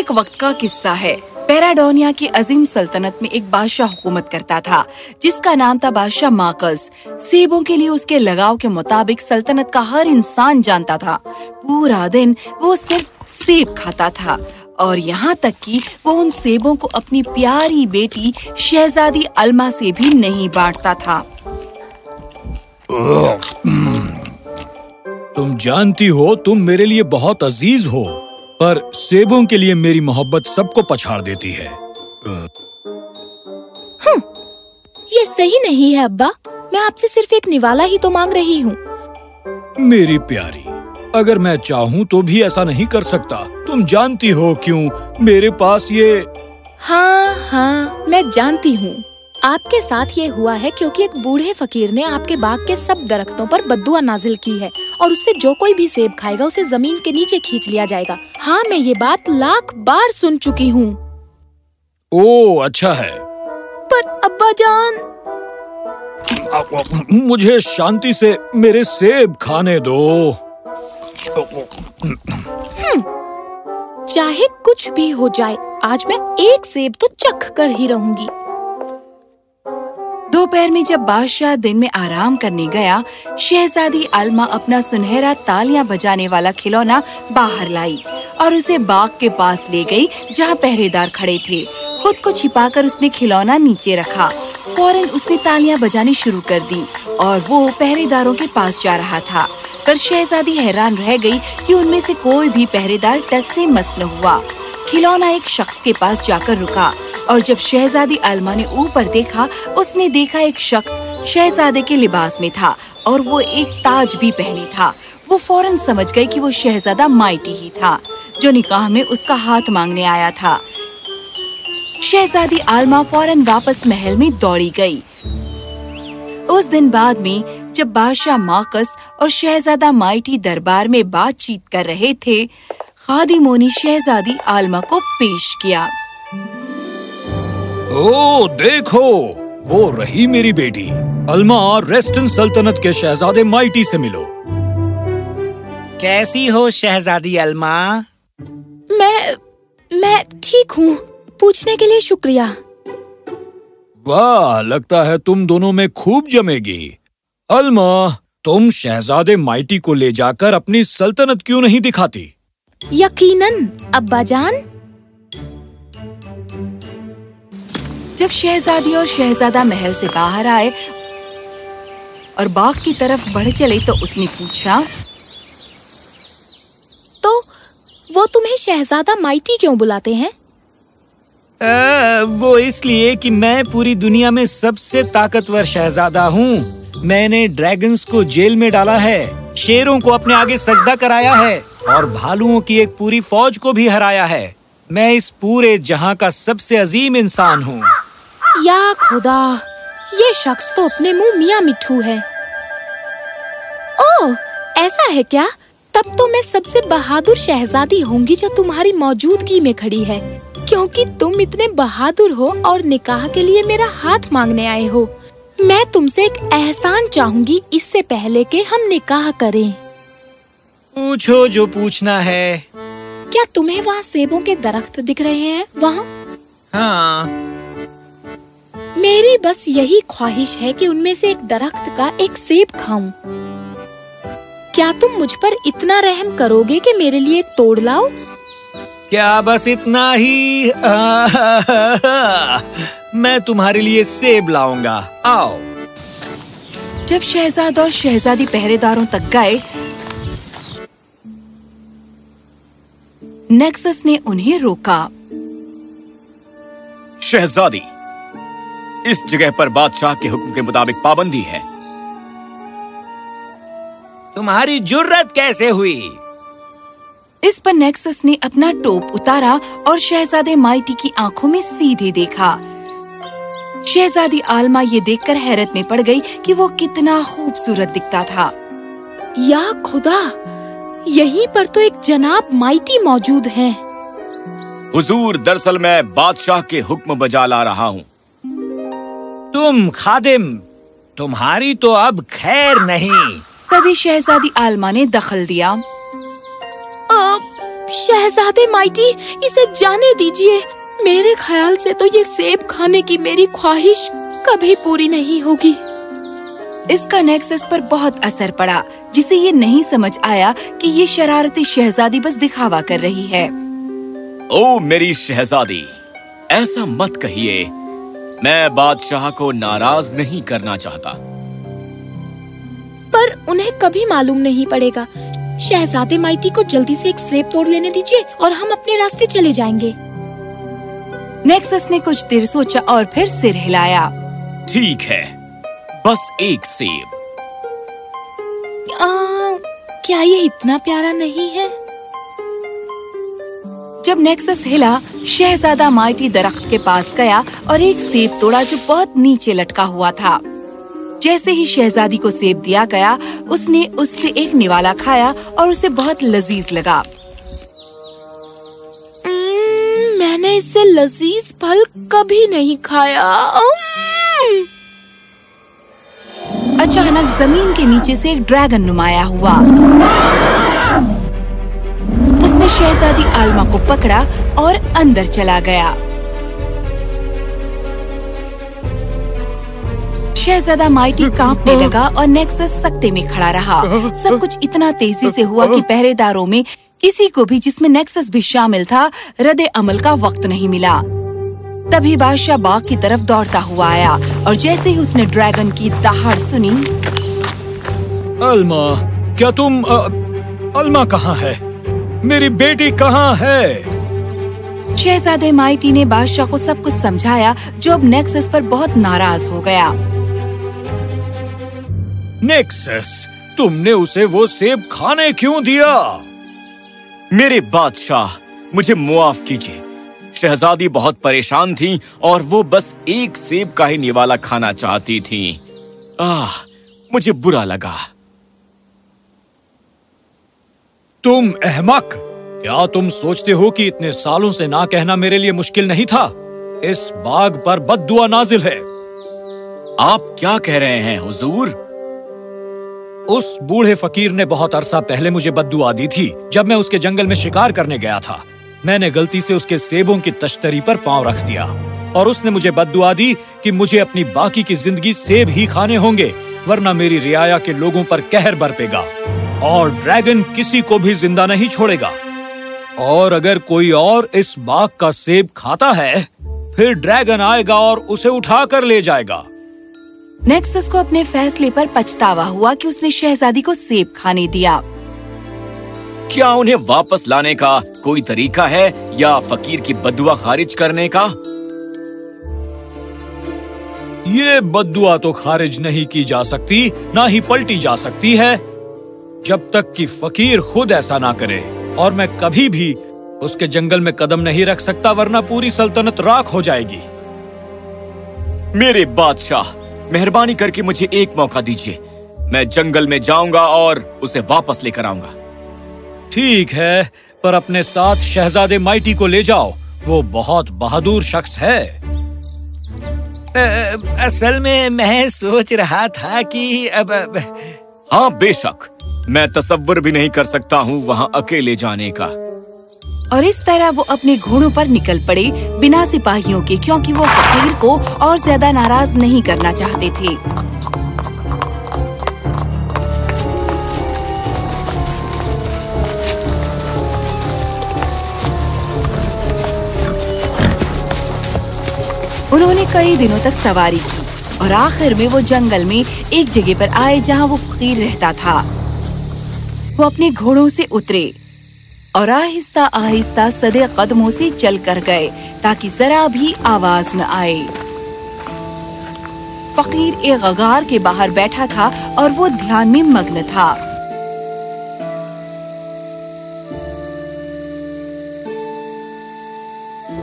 एक वक्त का किस्सा है। पेराडोनिया की अजीम सल्तनत में एक बादशाह हुकूमत करता था, जिसका नाम था बादशाह माकस सेबों के लिए उसके लगाव के मुताबिक सल्तनत का हर इंसान जानता था। पूरा दिन वो सिर्फ़ सेब खाता था और यहाँ तक कि वो उन सेबों को अपनी प्यारी बेटी शहजादी अलमा से भी नहीं बांटता था। तुम जानती हो, तुम मेरे लिए बहुत अज़ीज़ हो। पर सेबों के लिए मेरी मोहब्बत सबको पछाड़ देती है। ये सही नहीं है अब्बा। मैं आपसे सिर्फ़ एक निवाला ही तो मांग रही हूँ। मेरी प्यारी अगर मैं चाहूँ तो भी ऐसा नहीं कर सकता। तुम जानती हो क्यों? मेरे पास ये हाँ हाँ मैं जानती हूँ। आपके साथ ये हुआ है क्योंकि एक बूढ़े फकीर ने आपके बाग के सब दरख्तों पर बद्दुआ नाजिल की है और उससे जो कोई भी सेब खाएगा उसे ज़मीन के नीचे खींच लिया जाएगा। हाँ मैं ये बात लाख बार सुन चुकी हूँ। ओ अच्छा है। पर अब्बा जान। मुझे शांति से मेरे सेब खाने दो। चाहे कुछ भी हो जाए आज मैं एक सेब तो चख कर ही रहूँगी। दोपहर में जब बादशाह दिन में आराम करने गया, शहजादी अलमा अपना सुनहरा तालियाँ बजाने वाला खिलौना बाहर लाई और उसे बाग के पास ले गई, जहाँ पहरेदार खड़े थे। खुद को छिपाकर उसने खिलौना नीचे रखा। फ़ौरन उसने तालियाँ बजानी शुरू कर दी और वो पहरेदारों के पास जा रहा था। पर शहजादी हैरान रह गई कि उनमें से कोई भी पहरेदार टस से मस न हुआ। खिलौना एक शख्स के पास जाकर रुका। और जब शहजादी अलमा ने ऊपर देखा, उसने देखा एक शख्स शहजादे के लिबास में था और वो एक ताज भी पहने था। वो फ़ौरन समझ गई कि वो शहजादा माइटी ही था, जो निकाह में उसका हाथ मांगने आया था। शहजादी आलमा फ़ौरन वापस महल में दौड़ी गई। उस दिन बाद में, जब बादशाह माकस और शहजादा माइटी दरबार में बातचीत कर रहे थे खादिमों ने शहजादी आलमा को पेश किया। ओ देखो वो रही मेरी बेटी। अल्मा रेस्टन सल्तनत के शहजादे माइटी से मिलो। कैसी हो शहजादी अलमा? मैं मैं ठीक हूँ। पूछने के लिए शुक्रिया। वाह लगता है तुम दोनों में खूब जमेगी। अल्मा तुम शहजादे माइटी को ले जाकर अपनी सल्तनत क्यों नहीं दिखाती? यकीनन अब्बा जब शहजादी और शहजादा महल से बाहर आए और बाग की तरफ़ बढ़ चले तो उसने पूछा तो वो तुम्हें शहजादा माइटी क्यों बुलाते हैं? आ, वो इसलिए कि मैं पूरी दुनिया में सबसे ताकतवर शहजादा हूँ। मैंने ड्रैगन्स को जेल में डाला है शेरों को अपने आगे सजदा कराया है और भालुओं की एक पूरी फौज को भी हराया है। मैं इस पूरे जहाँ का सबसे अजीम इंसान हूँ। या खुदा ये शख्स तो अपने मुँह मियाँ मिठू है। ओह ऐसा है क्या? तब तो मैं सबसे बहादुर शहजादी होंगी जो तुम्हारी मौजूदगी में खड़ी है क्योंकि तुम इतने बहादुर हो और निकाह के लिए मेरा हाथ मांगने आए हो। मैं तुमसे एक एहसान चाहूँगी इससे पहले कि हम निकाह करें। पूछो जो पूछना है। क्या तुम्हें वहाँ सेबों के दरख्त दिख रहे हैं? वहाँ? हाँ। मेरी बस यही ख्वाहिश है कि उनमें से एक दरख्त का एक सेब खाऊं। क्या तुम मुझ पर इतना रहम करोगे कि मेरे लिए एक तोड़ लाओ? क्या बस इतना ही? मैं तुम्हारे लिए सेब लाऊँगा। आओ। जब शहजाद और शहजादी पहरेदारों तक गए नेक्सस ने उन्हें रोका। शहजादी इस जगह पर बादशाह के हुक्म के मुताबिक पाबंदी है। तुम्हारी जुर्रत कैसे हुई? इस पर नेक्सस ने अपना टोप उतारा और शहजादे माइटी की आँखों में सीधे देखा। शहजादी आलमा ये देखकर हैरत में पड़ गई कि वो कितना खूबसूरत दिखता था। या खुदा यहीं पर तो एक जनाब माइटी मौजूद हैं। हुजूर दरअसल मैं बादशाह के हुक्म बजा ला रहा हूँ। तुम खादिम तुम्हारी तो अब खैर नहीं। तभी शहजादी आलमा ने दखल दिया। शहजादे माइटी इसे जाने दीजिए। मेरे ख्याल से तो ये सेब खाने की मेरी ख्वाहिश कभी पूरी नहीं होगी। इसका नेक्सस पर बहुत असर पड़ा जिसे ये नहीं समझ आया कि ये शरारती शहजादी बस दिखावा कर रही है। ओ मेरी शहजादी ऐसा मत कहिए मैं बादशाह को नाराज़ नहीं करना चाहता। पर उन्हें कभी मालूम नहीं पड़ेगा। शहजादे माइटी को जल्दी से एक सेब तोड़ लेने दीजिए और हम अपने रास्ते चले जाएँगे। नेक्सस ने कुछ देर सोचा और फिर सिर हिलाया। ठीक है बस एक सेब। आ, क्या ये इतना प्यारा नहीं है? जब नेक्सस हिला शहजादा माइटी दरख्त के पास गया और एक सेब तोड़ा जो बहुत नीचे लटका हुआ था। जैसे ही शहजादी को सेब दिया गया उसने उससे एक निवाला खाया और उसे बहुत लजीज लगा। मैंने इससे लजीज फल कभी नहीं खाया। अचानक ज़मीन के नीचे से एक ड्रैगन नुमाया हुआ। शहजादी आलमा को पकड़ा और अंदर चला गया। शहजादा माइटी कांपने लगा और नेक्सस सकते में खड़ा रहा। सब कुछ इतना तेज़ी से हुआ कि पहरेदारों में किसी को भी जिसमें नेक्सस भी शामिल था रद्द अमल का वक्त नहीं मिला। तभी बादशाह बाग की तरफ़ दौड़ता हुआ आया और जैसे ही उसने ड्रैगन की दहाड़ सुनी अल्मा क्या तुम अ, अल्मा कहाँ है? मेरी बेटी कहाँ है? शहजादे माइटी ने बादशाह को सब कुछ समझाया जो अब नेक्सस पर बहुत नाराज़ हो गया। नेक्सस तुमने उसे वो सेब खाने क्यों दिया? मेरे बादशाह मुझे मुआफ कीजिए। शहजादी बहुत परेशान थी और वो बस एक सेब का ही निवाला खाना चाहती थी। आह मुझे बुरा लगा। तुम अहमक। क्या तुम सोचते हो कि इतने सालों से ना कहना मेरे लिए मुश्किल नहीं था? इस बाग पर बददुआ नाजिल है। आप क्या कह रहे हैं हुजूर? उस बूढ़े फकीर ने बहुत अरसा पहले मुझे बददुआ दी थी जब मैं उसके जंगल में शिकार करने गया था। मैंने गलती से उसके सेबों की तश्तरी पर पाँव रख दिया और उसने मुझे बददुआ दी कि मुझे अपनी बाकी की ज़िंदगी सेब ही खाने होंगे वरना मेरी रियाया के लोगों पर कहर बरपेगा। और ड्रैगन किसी को भी ज़िंदा नहीं छोड़ेगा। और अगर कोई और इस बाग का सेब खाता है फिर ड्रैगन आएगा और उसे उठा कर ले जाएगा। नेक्सस को अपने फैसले पर पछतावा हुआ कि उसने शहजादी को सेब खाने दिया। क्या उन्हें वापस लाने का कोई तरीका है या फकीर की बदुआ खारिज करने का? ये बदुआ तो खारिज नहीं की जा सकती ना ही पलटी जा सकती है। जब तक कि फकीर खुद ऐसा ना करे। और मैं कभी भी उसके जंगल में कदम नहीं रख सकता वरना पूरी सल्तनत राख हो जाएगी। मेरे बादशाह मेहरबानी करके मुझे एक मौका दीजिए। मैं जंगल में जाऊँगा और उसे वापस लेकर आऊँगा। ठीक है पर अपने साथ शहजादे माइटी को ले जाओ। वो बहुत बहादुर शख्स है। असल में मैं सोच रहा था कि अब, अब हाँ बेशक। मैं तसव्वुर भी नहीं कर सकता हूँ वहाँ अकेले जाने का। और इस तरह वो अपने घोड़ों पर निकल पड़े बिना सिपाहियों के, क्योंकि वो फकीर को और ज़्यादा नाराज़ नहीं करना चाहते थे। उन्होंने कई दिनों तक सवारी की, और आखिर में वो जंगल में एक जगह पर आए जहाँ वो फकीर रहता था। वो अपने घोड़ों से उतरे और आहिस्ता आहिस्ता सदे कदमों से चल कर गए ताकि जरा भी आवाज़ न आए। फकीर एक गगार के बाहर बैठा था और वो ध्यान में मग्न था।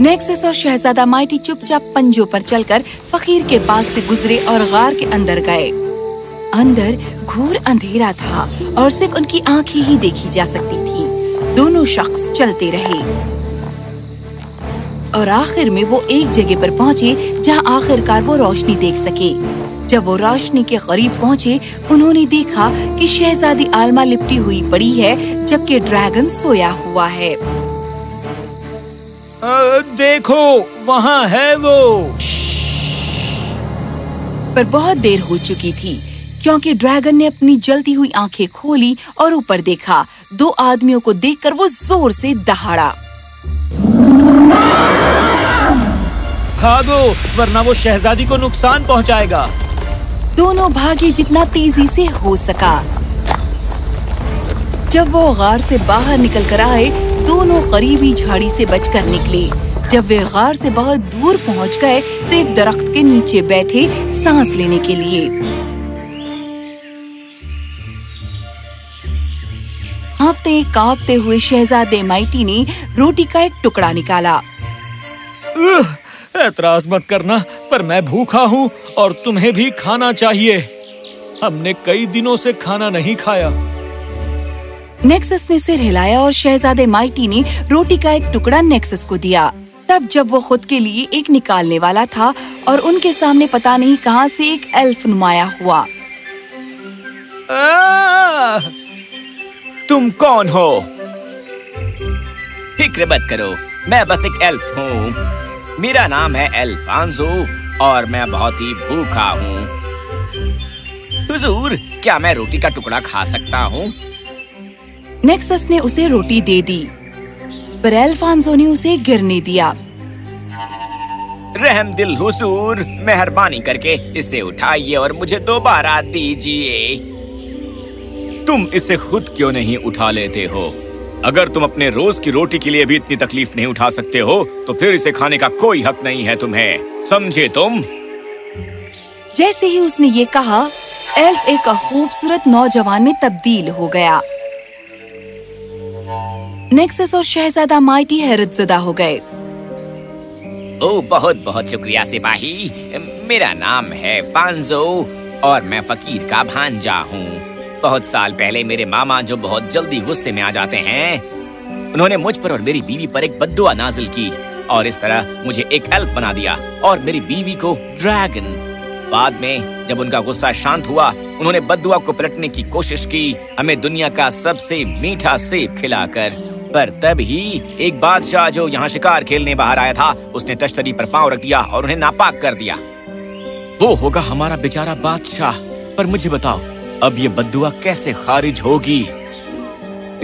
नेक्सस और शहजादा माइटी चुपचाप पंजों पर चलकर फकीर के पास से गुजरे और गार के अंदर गए। अंदर घोर अंधेरा था और सिर्फ़ उनकी आँखें ही देखी जा सकती थी। दोनों शख्स चलते रहे। और आखिर में वो एक जगह पर पहुँचे जहाँ आखिरकार वो रोशनी देख सके। जब वो रोशनी के करीब पहुँचे उन्होंने देखा कि शहजादी आलमा लिपटी हुई पड़ी है जबकि ड्रैगन सोया हुआ है। आ, देखो वहाँ है वो। पर बहुत देर हो चुकी थी। क्योंकि ड्रैगन ने अपनी जलती हुई आँखें खोली और ऊपर देखा। दो आदमियों को देखकर वो ज़ोर से दहाड़ा। भागो वरना वो शहजादी को नुकसान पहुंचाएगा। दोनों भागे जितना तेज़ी से हो सका। जब वो गार से बाहर निकल कर आए दोनों करीबी झाड़ी से बचकर निकले। जब वे गार से बहुत दूर पहुँच गए तो एक दरख्त के नीचे बैठे सांस लेने के लिए। हफ़्ते कांपते हुए शहजादे माइटी ने रोटी का एक टुकड़ा निकाला। उह, एतराज़ मत करना पर मैं भूखा हूँ और तुम्हें भी खाना चाहिए। हमने कई दिनों से खाना नहीं खाया। नेक्सस ने सिर हिलाया और शहजादे माइटी ने रोटी का एक टुकड़ा नेक्सस को दिया। तब जब वो खुद के लिए एक निकालने वाला था और उनके सामने पता नहीं कहाँ से एक एल्फ नुमाया हुआ। आ! तुम कौन हो? फ़िक्र मत करो मैं बस एक एल्फ हूँ। मेरा नाम है एल्फांजो और मैं बहुत ही भूखा हूँ। हुजूर क्या मैं रोटी का टुकड़ा खा सकता हूँ? नेक्सस ने उसे रोटी दे दी पर एल्फांजो ने उसे गिरने दिया। रहम दिल हुजूर मेहरबानी करके इसे उठाइए और मुझे दोबारा दीजिए। तुम इसे खुद क्यों नहीं उठा लेते हो? अगर तुम अपने रोज की रोटी के लिए भी इतनी तकलीफ़ नहीं उठा सकते हो तो फिर इसे खाने का कोई हक नहीं है तुम्हें। समझे तुम? जैसे ही उसने ये कहा एल्फ एक खूबसूरत नौजवान में तब्दील हो गया। नेक्सस और शहजादा माइटी हैरतजदा हो गए। ओ बहुत बहुत शुक्रिया सिपाही। मेरा नाम है फांजो और मैं फकीर का भांजा हूँ। बहुत साल पहले मेरे मामा जो बहुत जल्दी गुस्से में आ जाते हैं, उन्होंने मुझ पर और मेरी बीवी पर एक बदुआ नाजिल की और इस तरह मुझे एक एल्फ बना दिया और मेरी बीवी को ड्रैगन। बाद में जब उनका गुस्सा शांत हुआ, उन्होंने बद्दुआ को पलटने की कोशिश की, हमें दुनिया का सबसे मीठा सेब खिलाकर। पर तब ही एक बादशाह जो यहाँ शिकार खेलने बाहर आया था, उसने तश्तरी पर पाँव रख दिया और उन्हें नापाक कर दिया। वो होगा हमारा बेचारा बादशाह, पर मुझे बताओ अब ये बद्दुआ कैसे खारिज होगी?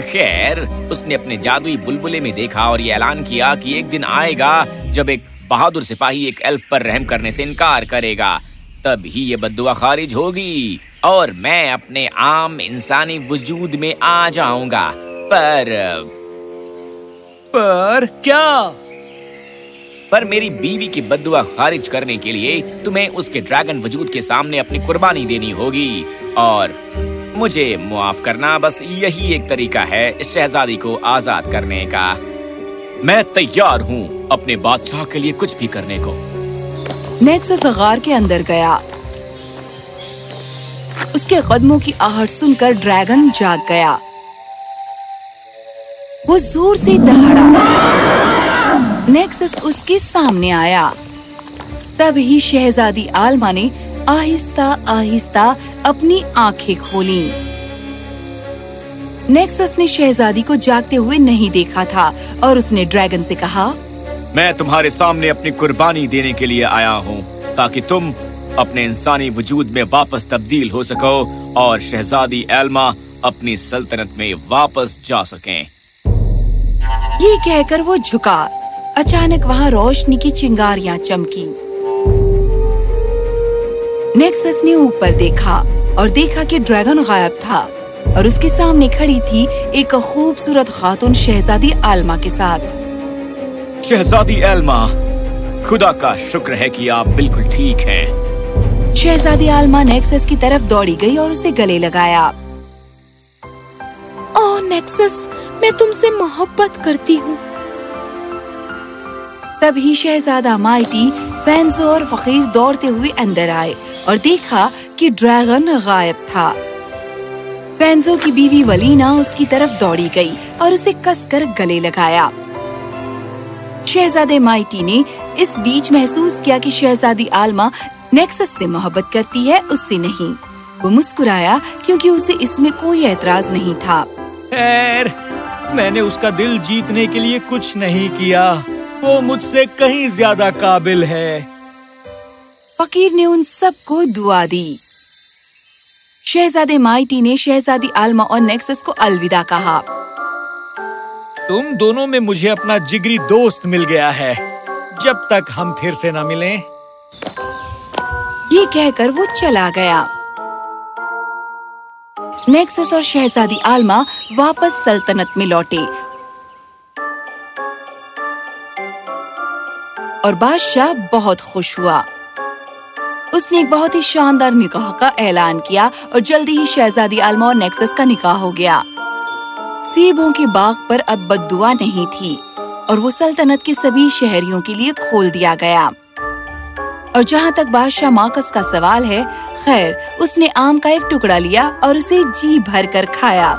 खैर, उसने अपने जादुई बुलबुले में देखा और ये ऐलान किया कि एक दिन आएगा जब एक बहादुर सिपाही एक एल्फ पर रहम करने से इनकार करेगा। तब ही ये बद्दुआ खारिज होगी और मैं अपने आम इंसानी वजूद में आ जाऊँगा। पर पर, क्या? पर मेरी बीवी की बद्दुआ खारिज करने के लिए तुम्हें उसके ड्रैगन वजूद के सामने अपनी कुर्बानी देनी होगी। और मुझे मुआफ करना बस यही एक तरीका है शहजादी को आज़ाद करने का। मैं तैयार हूँ अपने बादशाह के लिए कुछ भी करने को। नेक्सस गार के अंदर गया। उसके कदमों की आहट सुनकर ड्रैगन जाग गया। वो ज़ोर से दहाड़ा। नेक्सस उसके सामने आया। तब ही शहजादी आलमा ने आहिस्ता आहिस्ता अपनी आँखें खोली। नेक्सस ने शहजादी को जागते हुए नहीं देखा था और उसने ड्रैगन से कहा मैं तुम्हारे सामने अपनी कुर्बानी देने के लिए आया हूँ ताकि तुम अपने इंसानी वजूद में वापस तब्दील हो सको और शहजादी एल्मा अपनी सल्तनत में वापस जा सकें। ये कहकर वो झुका। अचानक वहाँ रोशनी की चिंगारियाँ चमकी। नेक्सस ने ऊपर देखा और देखा कि ड्रैगन गायब था और उसके सामने खड़ी थी एक खूबसूरत खातून शहजादी आलमा के साथ। शहजादी एल्मा खुदा का शुक्र है कि आप बिल्कुल ठीक हैं। शहजादी आलमा नेक्सस की तरफ़ दौड़ी गई और उसे गले लगाया। ओह नेक्सस मैं तुमसे मोहब्बत करती हूँ। तभी शहजादा माइटी फैंसो और फकीर दौड़ते हुए अंदर आए और देखा कि ड्रैगन गायब था। फैंसो की बीवी वलीना उसकी तरफ़ दौड़ी गई और उसे कसकर गले लगाया। शहजादे माइटी ने इस बीच महसूस किया कि शहजादी आलमा नेक्सस से मोहब्बत करती है, उससे नहीं। वो मुस्कुराया क्योंकि उसे इसमें कोई ऐतराज नहीं था। मैंने उसका दिल जीतने के लिए कुछ नहीं किया। वो मुझसे कहीं ज़्यादा काबिल है। फकीर ने उन सबको दुआ दी। शहजादे माइटी ने शहजादी आलमा और नेक्सस को अलविदा कहा। तुम दोनों में मुझे अपना जिगरी दोस्त मिल गया है। जब तक हम फिर से न मिलें। ये कहकर वो चला गया। नेक्सस और शहजादी आलमा वापस सल्तनत में लौटे। और बादशाह बहुत खुश हुआ। उसने एक बहुत ही शानदार निकाह का ऐलान किया और जल्दी ही शहजादी आलमा और नेक्सस का निकाह हो गया। सेबों के बाग पर अब बददुआ नहीं थी और वो सल्तनत के सभी शहरियों के लिए खोल दिया गया। और जहाँ तक बादशाह माकस का सवाल है, खैर, उसने आम का एक टुकड़ा लिया और उसे जी भर कर खाया।